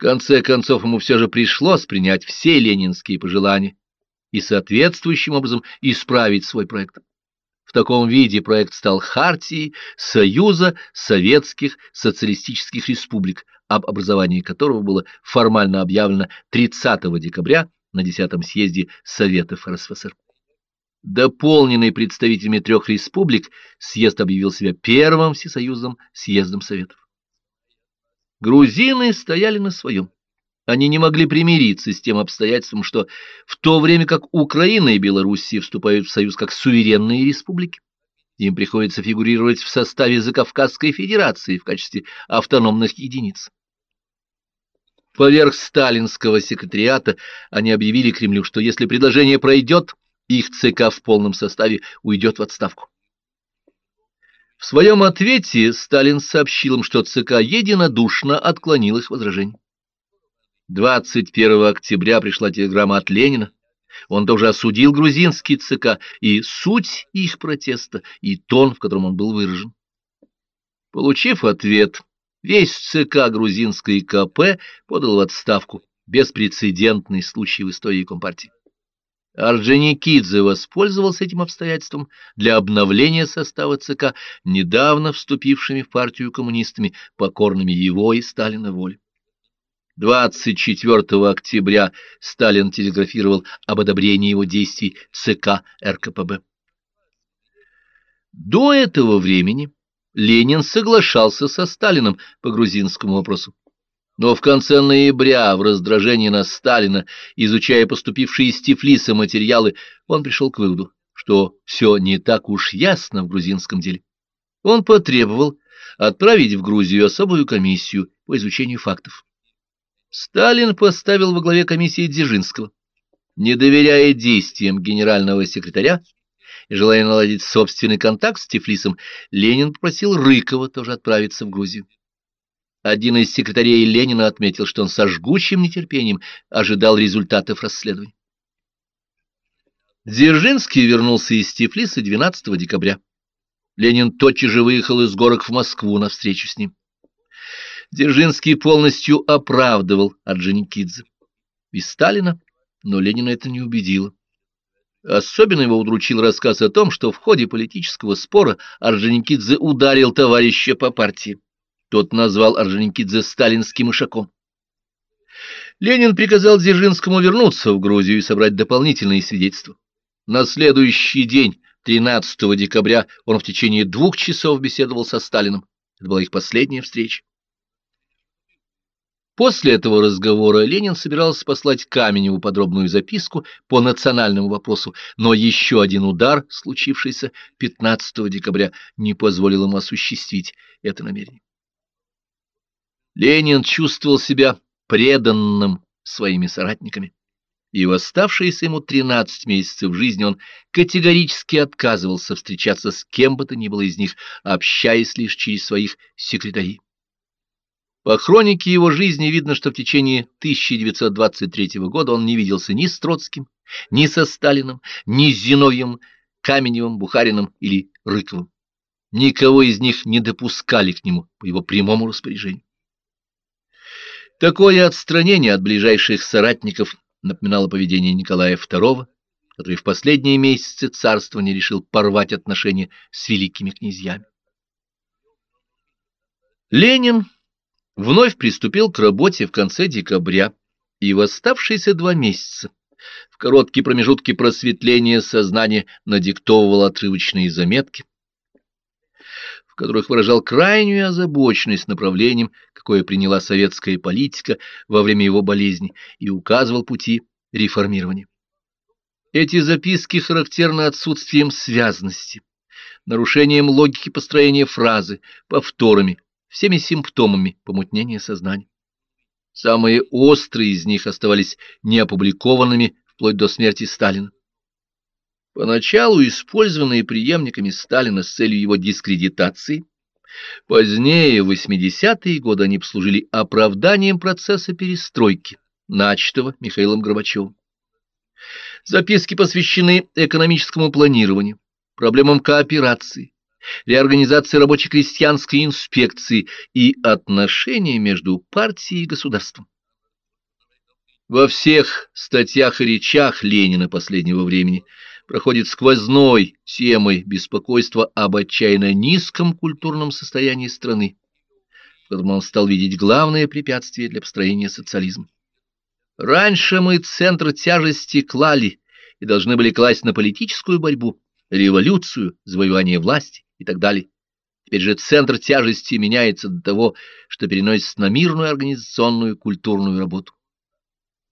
конце концов ему все же пришлось принять все ленинские пожелания и соответствующим образом исправить свой проект. В таком виде проект стал Хартией Союза Советских Социалистических Республик, об образовании которого было формально объявлено 30 декабря на 10 съезде Советов РСФСР. Дополненный представителями трех республик, съезд объявил себя первым всесоюзным съездом Советов. Грузины стояли на своем. Они не могли примириться с тем обстоятельством, что в то время как Украина и Белоруссия вступают в союз как суверенные республики, им приходится фигурировать в составе Закавказской Федерации в качестве автономных единиц. Поверх сталинского секретариата они объявили Кремлю, что если предложение пройдет, их ЦК в полном составе уйдет в отставку. В своем ответе Сталин сообщил им, что ЦК единодушно отклонил их возражений. 21 октября пришла телеграмма от Ленина. Он тоже осудил грузинский ЦК и суть их протеста, и тон, в котором он был выражен. Получив ответ, весь ЦК грузинской КП подал в отставку, беспрецедентный случай в истории Компартии. Орджоникидзе воспользовался этим обстоятельством для обновления состава ЦК, недавно вступившими в партию коммунистами, покорными его и Сталина воле. 24 октября Сталин телеграфировал об одобрении его действий ЦК РКПБ. До этого времени Ленин соглашался со Сталином по грузинскому вопросу. Но в конце ноября, в раздражении на Сталина, изучая поступившие из Тифлиса материалы, он пришел к выводу, что все не так уж ясно в грузинском деле. Он потребовал отправить в Грузию особую комиссию по изучению фактов. Сталин поставил во главе комиссии Дзержинского. Не доверяя действиям генерального секретаря и желая наладить собственный контакт с Тифлисом, Ленин попросил Рыкова тоже отправиться в Грузию. Один из секретарей Ленина отметил, что он со жгучим нетерпением ожидал результатов расследования. Дзержинский вернулся из Тифлиса 12 декабря. Ленин тотчас же выехал из горок в Москву на встречу с ним. Дзержинский полностью оправдывал Орджоникидзе и Сталина, но Ленина это не убедило. Особенно его удручил рассказ о том, что в ходе политического спора Орджоникидзе ударил товарища по партии. Тот назвал Орджоникидзе сталинским ишаком. Ленин приказал Дзержинскому вернуться в Грузию и собрать дополнительные свидетельства. На следующий день, 13 декабря, он в течение двух часов беседовал со Сталиным. Это была их последняя встреча. После этого разговора Ленин собирался послать Каменеву подробную записку по национальному вопросу, но еще один удар, случившийся 15 декабря, не позволил ему осуществить это намерение. Ленин чувствовал себя преданным своими соратниками, и в оставшиеся ему 13 месяцев жизни он категорически отказывался встречаться с кем бы то ни было из них, общаясь лишь через своих секретарей. По хронике его жизни видно, что в течение 1923 года он не виделся ни с Троцким, ни со Сталиным, ни с Зиновьем, Каменевым, Бухариным или Рыковым. Никого из них не допускали к нему по его прямому распоряжению. Такое отстранение от ближайших соратников напоминало поведение Николая II, который в последние месяцы царствования решил порвать отношения с великими князьями. Ленин вновь приступил к работе в конце декабря и в оставшиеся два месяца в короткие промежутки просветления сознания надиктовывал отрывочные заметки, которых выражал крайнюю озабоченность направлением, какое приняла советская политика во время его болезни, и указывал пути реформирования. Эти записки характерны отсутствием связности, нарушением логики построения фразы, повторами, всеми симптомами помутнения сознания. Самые острые из них оставались неопубликованными вплоть до смерти Сталина. Поначалу использованные преемниками Сталина с целью его дискредитации, позднее, в 80-е годы, они послужили оправданием процесса перестройки, начатого Михаилом Горбачевым. Записки посвящены экономическому планированию, проблемам кооперации, реорганизации рабоче-крестьянской инспекции и отношения между партией и государством. Во всех статьях и речах Ленина последнего времени проходит сквозной темой беспокойства об отчаянно низком культурном состоянии страны, в котором он стал видеть главное препятствие для построения социализма. Раньше мы центр тяжести клали и должны были класть на политическую борьбу, революцию, завоевание власти и так далее. Теперь же центр тяжести меняется до того, что переносится на мирную организационную культурную работу.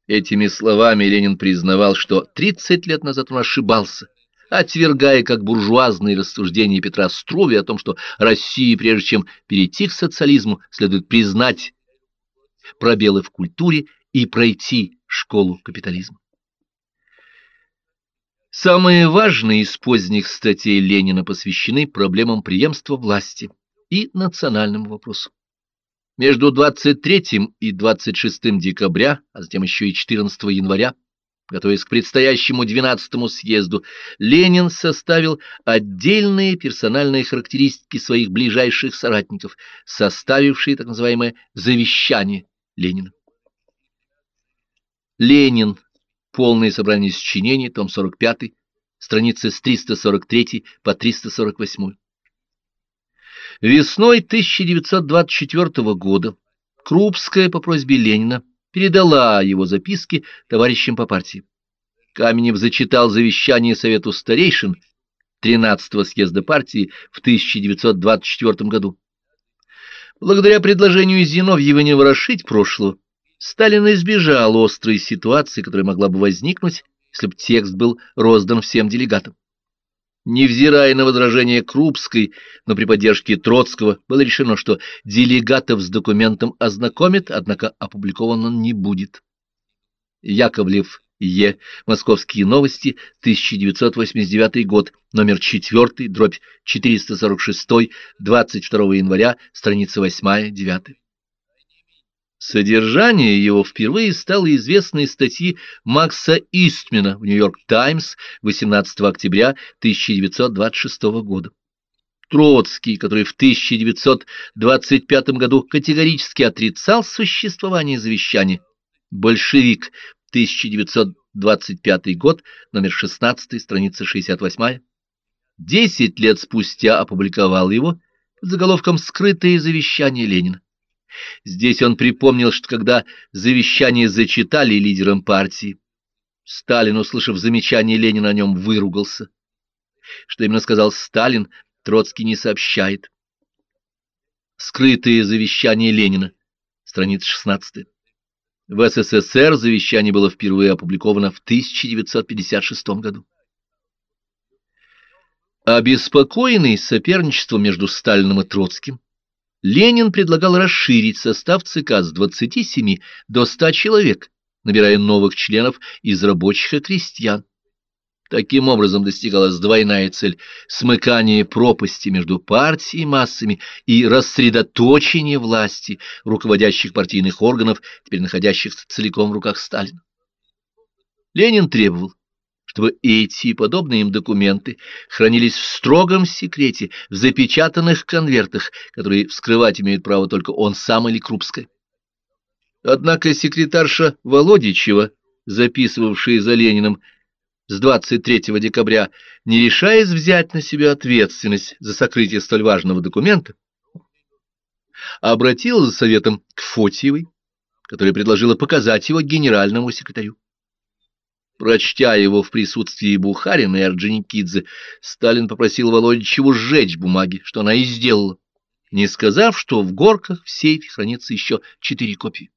Этими словами Ленин признавал, что 30 лет назад он ошибался, отвергая как буржуазные рассуждения Петра Струви о том, что России, прежде чем перейти к социализму, следует признать пробелы в культуре и пройти школу капитализма. Самые важные из поздних статей Ленина посвящены проблемам преемства власти и национальному вопросу. Между 23 и 26 декабря, а затем еще и 14 января, готовясь к предстоящему 12-му съезду, Ленин составил отдельные персональные характеристики своих ближайших соратников, составившие так называемое «завещание Ленина». Ленин. Полное собрание сочинений, том 45, страницы с 343 по 348. Весной 1924 года Крупская по просьбе Ленина передала его записки товарищам по партии. Каменев зачитал завещание Совету старейшин 13-го съезда партии в 1924 году. Благодаря предложению Зиновьева не ворошить прошлого, Сталин избежал острой ситуации, которая могла бы возникнуть, если бы текст был роздан всем делегатам. Невзирая на возражение Крупской, но при поддержке Троцкого было решено, что делегатов с документом ознакомят, однако опубликован он не будет. Яковлев Е. Московские новости, 1989 год, номер 4, дробь 446, 22 января, страница 8-9. Содержание его впервые стало известно из статьи Макса Истмена в «Нью-Йорк Таймс» 18 октября 1926 года. Троцкий, который в 1925 году категорически отрицал существование завещания, большевик, 1925 год, номер 16, страница 68, десять лет спустя опубликовал его под заголовком «Скрытые завещания Ленина». Здесь он припомнил, что когда завещание зачитали лидерам партии, Сталин, услышав замечание Ленина о нем, выругался. Что именно сказал Сталин, Троцкий не сообщает. Скрытые завещания Ленина, страница 16. В СССР завещание было впервые опубликовано в 1956 году. Обеспокоенный соперничеством между Сталиным и Троцким, Ленин предлагал расширить состав ЦК с 27 до 100 человек, набирая новых членов из рабочих и крестьян. Таким образом достигалась двойная цель – смыкание пропасти между партией и массами и рассредоточение власти руководящих партийных органов, теперь находящихся целиком в руках Сталина. Ленин требовал, чтобы эти и подобные им документы хранились в строгом секрете, в запечатанных конвертах, которые вскрывать имеют право только он сам или Крупская. Однако секретарша Володичева, записывавшая за Лениным с 23 декабря, не решаясь взять на себя ответственность за сокрытие столь важного документа, обратилась за советом к Фотьевой, которая предложила показать его генеральному секретарю. Прочтя его в присутствии Бухарина и Орджоникидзе, Сталин попросил Володичеву сжечь бумаги, что она и сделала, не сказав, что в горках в сейфе хранится еще четыре копии.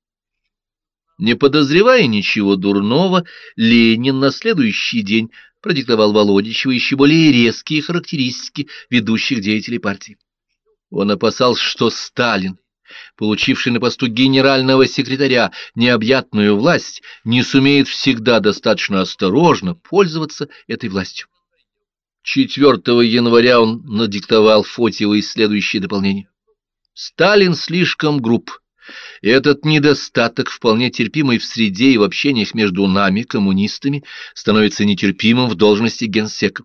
Не подозревая ничего дурного, Ленин на следующий день продиктовал Володичеву еще более резкие характеристики ведущих деятелей партии. Он опасался, что Сталин получивший на посту генерального секретаря необъятную власть, не сумеет всегда достаточно осторожно пользоваться этой властью. 4 января он надиктовал Фотьевой следующее дополнение. Сталин слишком груб. Этот недостаток, вполне терпимый в среде и в общениях между нами, коммунистами, становится нетерпимым в должности генсека.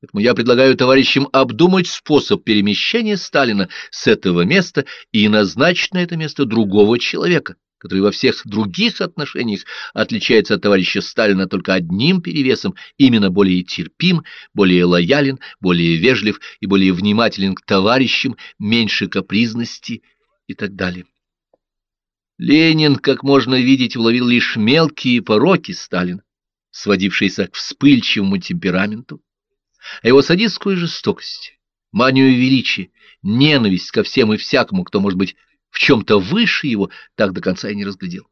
Поэтому я предлагаю товарищам обдумать способ перемещения Сталина с этого места и назначить на это место другого человека, который во всех других отношениях отличается от товарища Сталина только одним перевесом, именно более терпим, более лоялен, более вежлив и более внимателен к товарищам, меньше капризности и так далее. Ленин, как можно видеть, уловил лишь мелкие пороки Сталина, сводившиеся к вспыльчивому темпераменту, а его садистскую жестокость, манию величия, ненависть ко всем и всякому, кто может быть в чем-то выше его, так до конца и не разглядел.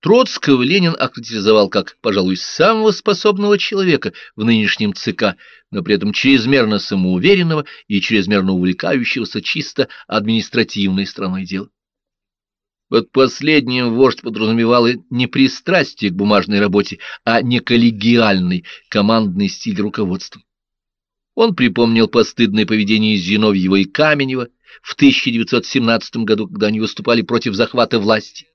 Троцкого Ленин охарактеризовал как, пожалуй, самого способного человека в нынешнем ЦК, но при этом чрезмерно самоуверенного и чрезмерно увлекающегося чисто административной стороной дела. Под последним вождь подразумевал не пристрастие к бумажной работе, а не коллегиальный командный стиль руководства. Он припомнил постыдное поведение Зиновьева и Каменева в 1917 году, когда они выступали против захвата власти.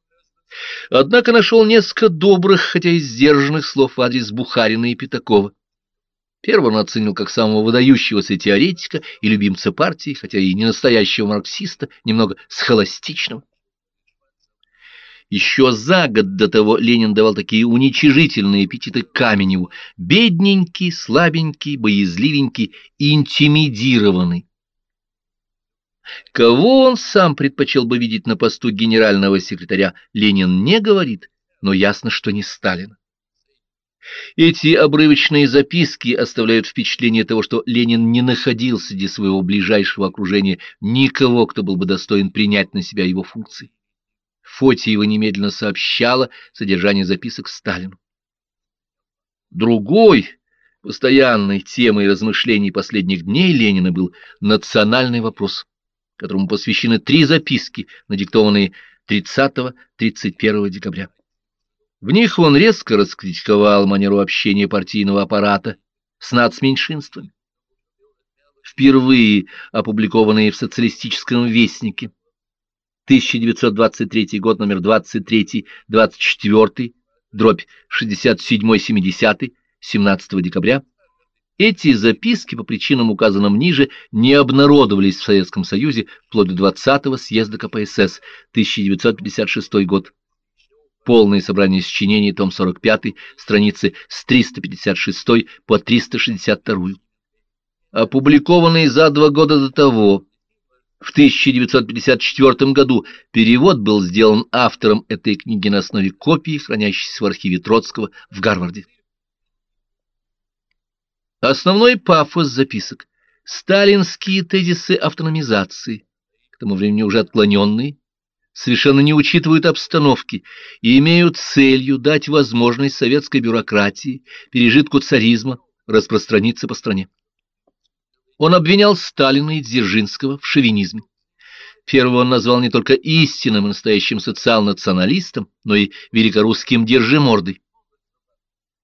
Однако нашел несколько добрых, хотя и сдержанных слов в адрес Бухарина и Пятакова. Первого он оценил как самого выдающегося теоретика и любимца партии, хотя и не настоящего марксиста, немного схоластичного. Еще за год до того Ленин давал такие уничижительные эпитеты Каменеву — бедненький, слабенький, боязливенький, интимидированный. Кого он сам предпочел бы видеть на посту генерального секретаря, Ленин не говорит, но ясно, что не Сталин. Эти обрывочные записки оставляют впечатление того, что Ленин не находил среди своего ближайшего окружения никого, кто был бы достоин принять на себя его функции. Фотиева немедленно сообщала содержание записок Сталину. Другой постоянной темой размышлений последних дней Ленина был национальный вопрос которому посвящены три записки, надиктованные 30-31 декабря. В них он резко раскритиковал манеру общения партийного аппарата с нацменьшинствами. Впервые опубликованные в социалистическом вестнике 1923 год, номер 23-24, дробь 67-70, 17 декабря, эти записки по причинам, указанным ниже, не обнародовались в Советском Союзе вплоть до 20-го съезда КПСС, 1956 год. Полное собрание сочинений, том 45, страницы с 356 по 362. Опубликованный за два года до того, в 1954 году, перевод был сделан автором этой книги на основе копии, хранящейся в архиве Троцкого в Гарварде. Основной пафос записок — сталинские тезисы автономизации, к тому времени уже отклоненные, совершенно не учитывают обстановки и имеют целью дать возможность советской бюрократии, пережитку царизма, распространиться по стране. Он обвинял Сталина и Дзержинского в шовинизме. Первого он назвал не только истинным и настоящим социал-националистом, но и великорусским держимордой.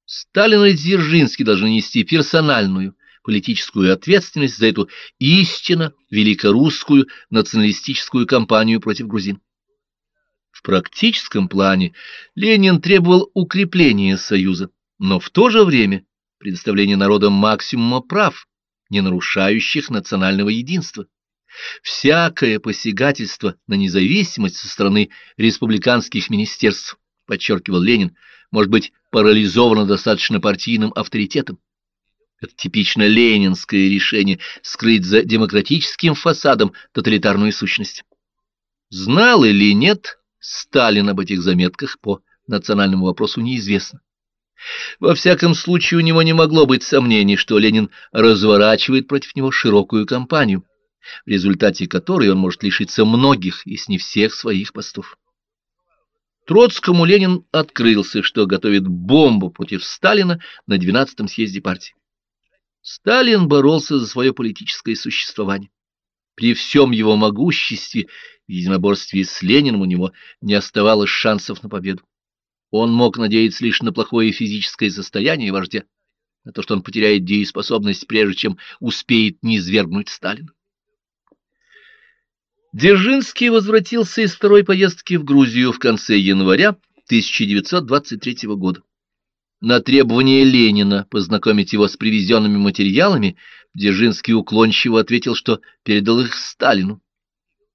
Сталин и Дзержинский должны нести персональную политическую ответственность за эту истинно великорусскую националистическую кампанию против грузин. В практическом плане Ленин требовал укрепления Союза, но в то же время предоставления народам максимума прав, не нарушающих национального единства. Всякое посягательство на независимость со стороны республиканских министерств, подчеркивал Ленин, может быть парализована достаточно партийным авторитетом. Это типично ленинское решение скрыть за демократическим фасадом тоталитарную сущность. Знал или нет Сталин об этих заметках по национальному вопросу неизвестно. Во всяком случае, у него не могло быть сомнений, что Ленин разворачивает против него широкую кампанию, в результате которой он может лишиться многих, если не всех своих постов. Троцкому Ленин открылся, что готовит бомбу против Сталина на 12-м съезде партии. Сталин боролся за свое политическое существование. При всем его могуществе в единоборстве с Лениным у него не оставалось шансов на победу. Он мог надеяться лишь на плохое физическое состояние вождя, на то, что он потеряет дееспособность, прежде чем успеет низвергнуть Сталина. Дзержинский возвратился из второй поездки в Грузию в конце января 1923 года. На требование Ленина познакомить его с привезенными материалами Дзержинский уклончиво ответил, что передал их Сталину.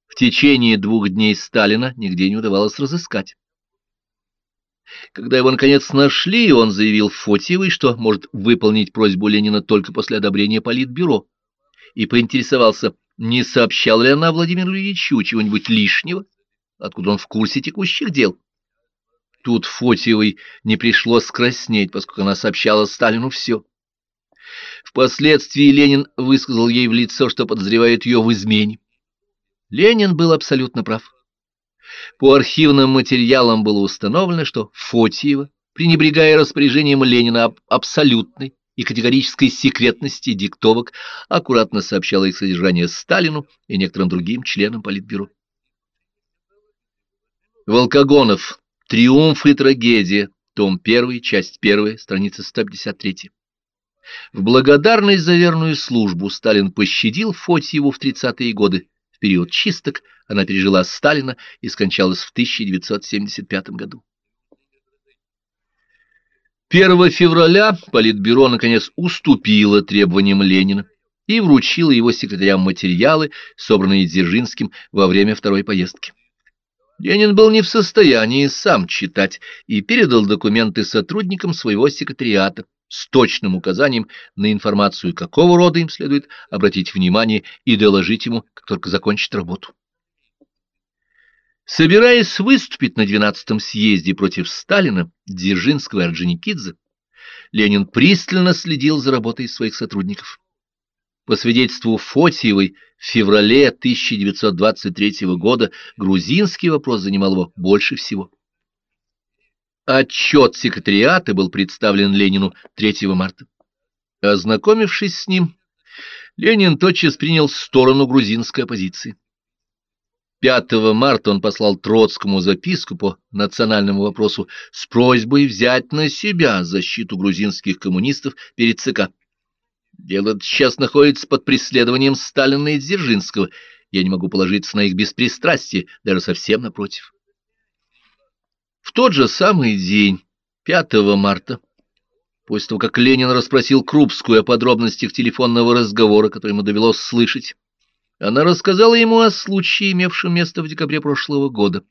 В течение двух дней Сталина нигде не удавалось разыскать. Когда его, наконец, нашли, он заявил Фотьевой, что может выполнить просьбу Ленина только после одобрения Политбюро, и поинтересовался, не сообщал ли она Владимиру Ильичу чего-нибудь лишнего, откуда он в курсе текущих дел. Тут Фотьевой не пришлось краснеть, поскольку она сообщала Сталину все. Впоследствии Ленин высказал ей в лицо, что подозревает ее в измене. Ленин был абсолютно прав. По архивным материалам было установлено, что Фотиева, пренебрегая распоряжением Ленина об абсолютной и категорической секретности диктовок, аккуратно сообщала их содержание Сталину и некоторым другим членам Политбюро. Волкогонов. Триумф и трагедия. Том 1, часть 1, страница 153. В благодарность за верную службу Сталин пощадил Фотьеву в 30-е годы. В период чисток она пережила Сталина и скончалась в 1975 году. 1 февраля Политбюро наконец уступило требованиям Ленина и вручило его секретарям материалы, собранные Дзержинским во время второй поездки. Ленин был не в состоянии сам читать и передал документы сотрудникам своего секретариата с точным указанием на информацию, какого рода им следует обратить внимание и доложить ему, как только закончит работу. Собираясь выступить на 12-м съезде против Сталина, Дзержинского и Орджоникидзе, Ленин пристально следил за работой своих сотрудников. По свидетельству Фотиевой, в феврале 1923 года грузинский вопрос занимал его больше всего. Отчет секретариата был представлен Ленину 3 марта. Ознакомившись с ним, Ленин тотчас принял сторону грузинской оппозиции. 5 марта он послал Троцкому записку по национальному вопросу с просьбой взять на себя защиту грузинских коммунистов перед ЦК. Дело сейчас находится под преследованием Сталина и Дзержинского. Я не могу положиться на их беспристрастие, даже совсем напротив. В тот же самый день, 5 марта, после того, как Ленин расспросил Крупскую о подробностях телефонного разговора, который ему довелось слышать, она рассказала ему о случае, имевшем место в декабре прошлого года.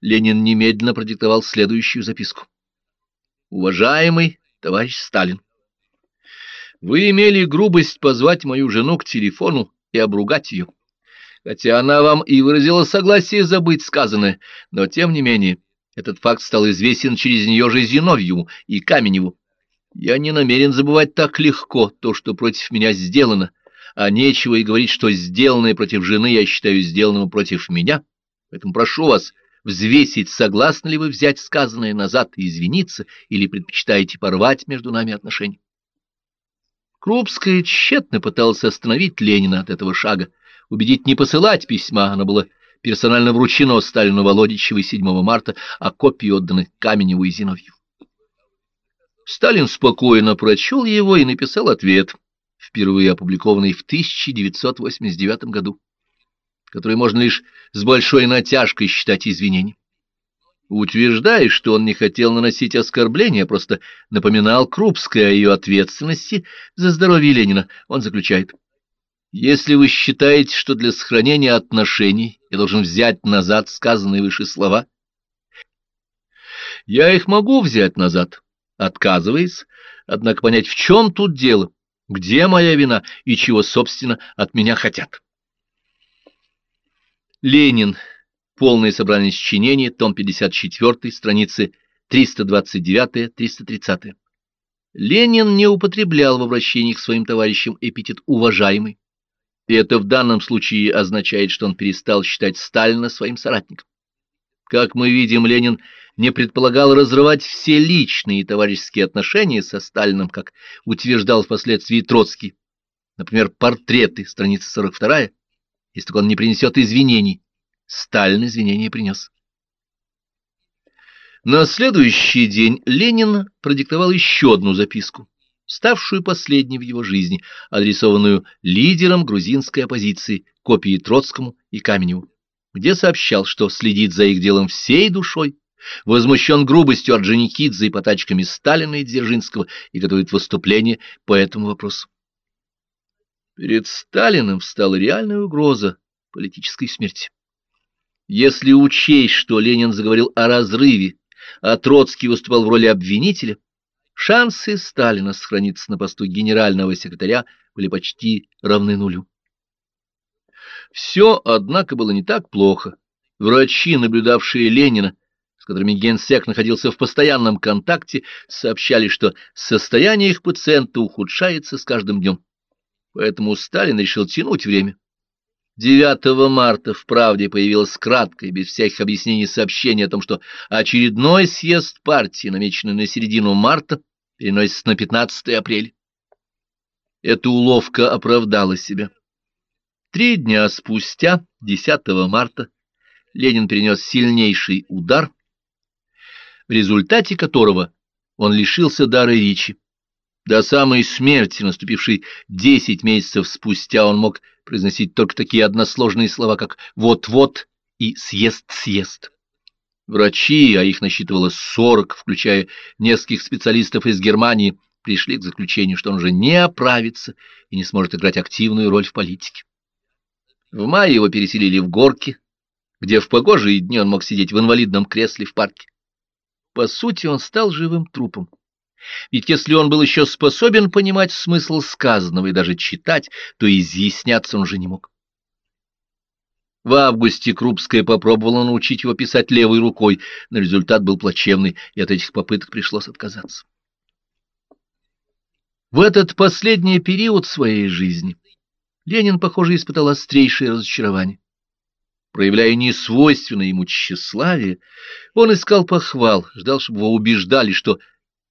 Ленин немедленно продиктовал следующую записку. «Уважаемый товарищ Сталин, вы имели грубость позвать мою жену к телефону и обругать ее. Хотя она вам и выразила согласие забыть сказанное, но тем не менее этот факт стал известен через нее же Зиновьеву и Каменеву. Я не намерен забывать так легко то, что против меня сделано, а нечего и говорить, что сделанное против жены я считаю сделанным против меня. Поэтому прошу вас взвесить, согласны ли вы взять сказанное назад и извиниться, или предпочитаете порвать между нами отношения. Крупская тщетно пыталась остановить Ленина от этого шага, убедить не посылать письма, оно было персонально вручено Сталину Володичевой 7 марта, а копии отданы Каменеву и Зиновью. Сталин спокойно прочел его и написал ответ — впервые опубликованный в 1989 году, который можно лишь с большой натяжкой считать извинением. Утверждая, что он не хотел наносить оскорбления, а просто напоминал Крупской о ее ответственности за здоровье Ленина, он заключает. Если вы считаете, что для сохранения отношений я должен взять назад сказанные выше слова, я их могу взять назад, отказываясь, однако понять, в чем тут дело, где моя вина и чего, собственно, от меня хотят? Ленин. Полное собрание сочинений, том 54, страницы 329-330. Ленин не употреблял в обращении к своим товарищам эпитет «уважаемый», и это в данном случае означает, что он перестал считать Сталина своим соратником. Как мы видим, Ленин не предполагал разрывать все личные и товарищеские отношения со Сталином, как утверждал впоследствии Троцкий. Например, портреты, страница 42, если он не принесет извинений. Сталин извинения принес. На следующий день Ленин продиктовал еще одну записку, ставшую последней в его жизни, адресованную лидерам грузинской оппозиции, копии Троцкому и Каменеву, где сообщал, что следит за их делом всей душой, возмущен грубостью Орджоникидзе и потачками Сталина и Дзержинского и готовит выступление по этому вопросу. Перед Сталиным встала реальная угроза политической смерти. Если учесть, что Ленин заговорил о разрыве, а Троцкий выступал в роли обвинителя, шансы Сталина сохраниться на посту генерального секретаря были почти равны нулю. Все, однако, было не так плохо. Врачи, наблюдавшие Ленина, с которыми генсек находился в постоянном контакте, сообщали, что состояние их пациента ухудшается с каждым днем. Поэтому Сталин решил тянуть время. 9 марта в «Правде» появилось краткое, без всяких объяснений сообщение о том, что очередной съезд партии, намеченный на середину марта, переносится на 15 апреля. Эта уловка оправдала себя. Три дня спустя, 10 марта, Ленин перенес сильнейший удар, в результате которого он лишился дара речи. До самой смерти, наступившей десять месяцев спустя, он мог произносить только такие односложные слова, как «вот-вот» и «съест-съест». Врачи, а их насчитывалось сорок, включая нескольких специалистов из Германии, пришли к заключению, что он уже не оправится и не сможет играть активную роль в политике. В мае его переселили в Горки, где в погожие дни он мог сидеть в инвалидном кресле в парке. По сути, он стал живым трупом. Ведь если он был еще способен понимать смысл сказанного и даже читать, то изъясняться он уже не мог. В августе Крупская попробовала научить его писать левой рукой, но результат был плачевный, и от этих попыток пришлось отказаться. В этот последний период своей жизни Ленин, похоже, испытал острейшее разочарование. Проявляя несвойственное ему тщеславие, он искал похвал, ждал, чтобы его убеждали, что,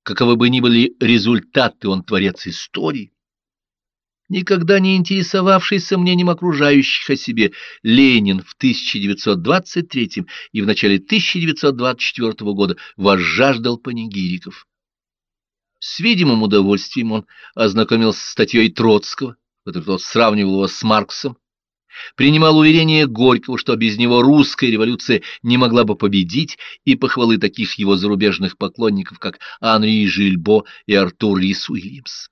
каковы бы ни были результаты, он творец истории. Никогда не интересовавшийся мнением окружающих о себе, Ленин в 1923 и в начале 1924 года возжаждал панигириков. С видимым удовольствием он ознакомился с статьей Троцкого, который тот сравнивал его с Марксом, принимал уверение Горького, что без него русская революция не могла бы победить, и похвалы таких его зарубежных поклонников, как Анри Жильбо и Артур Рис Уильямс.